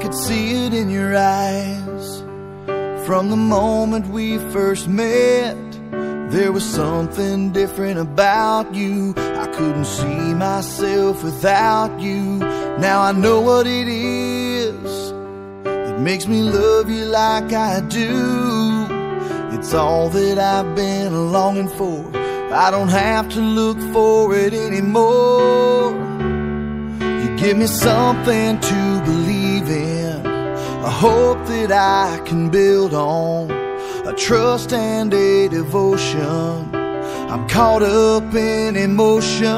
could see it in your eyes from the moment we first met. There was something different about you. I couldn't see myself without you. Now I know what it is that makes me love you like I do. It's all that I've been longing for. I don't have to look for it anymore. You give me something to believe in, a hope that I can build on, a trust and a devotion. I'm caught up in emotion.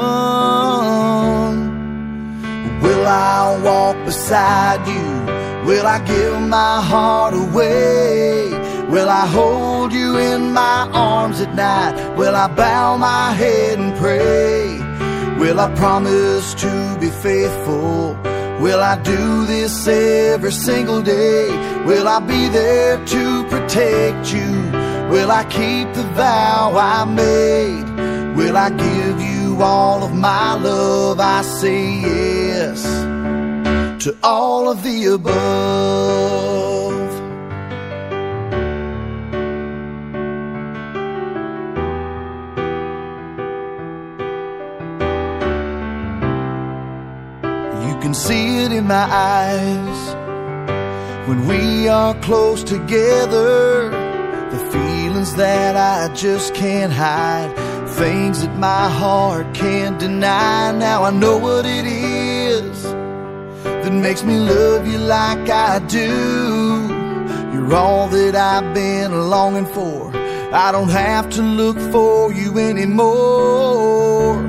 Will I walk beside you? Will I give my heart away? Will I hold you in my arms at night? Will I bow my head and pray? Will I promise to be faithful? Will I do this every single day? Will I be there to protect you? Will I keep the vow I made? Will I give you all of my love? I say yes to all of the above. Can see it in my eyes when we are close together. The feelings that I just can't hide, things that my heart can't deny. Now I know what it is that makes me love you like I do. You're all that I've been longing for. I don't have to look for you anymore.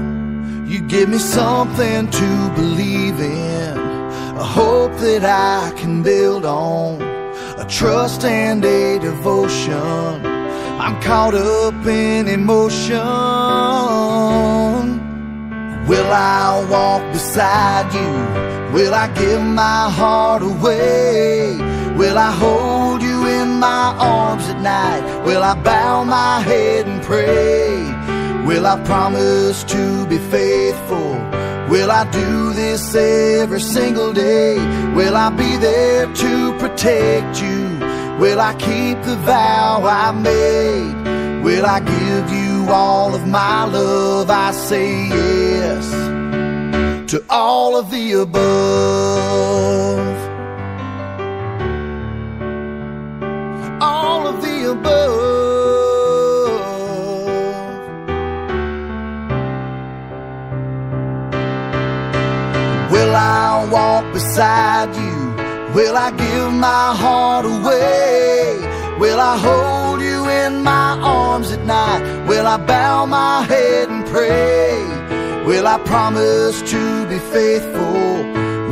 You give me something to believe in, a hope that I can build on, a trust and a devotion. I'm caught up in emotion. Will I walk beside you? Will I give my heart away? Will I hold you in my arms at night? Will I bow my head and pray? Will I promise to be faithful? Will I do this every single day? Will I be there to protect you? Will I keep the vow I made? Will I give you all of my love? I say yes to all of the above. Beside you? Will I give my heart away? Will I hold you in my arms at night? Will I bow my head and pray? Will I promise to be faithful?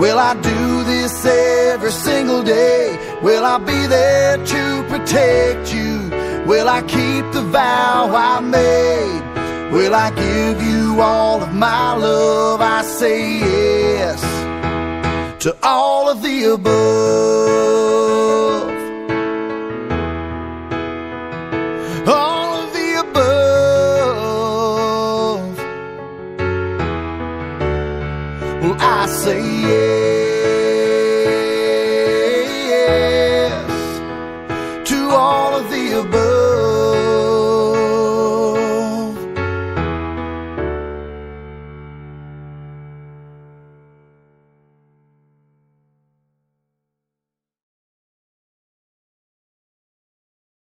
Will I do this every single day? Will I be there to protect you? Will I keep the vow I made? Will I give you all of my love? to all of the above. All of the above. Well, I say yes to all of the above.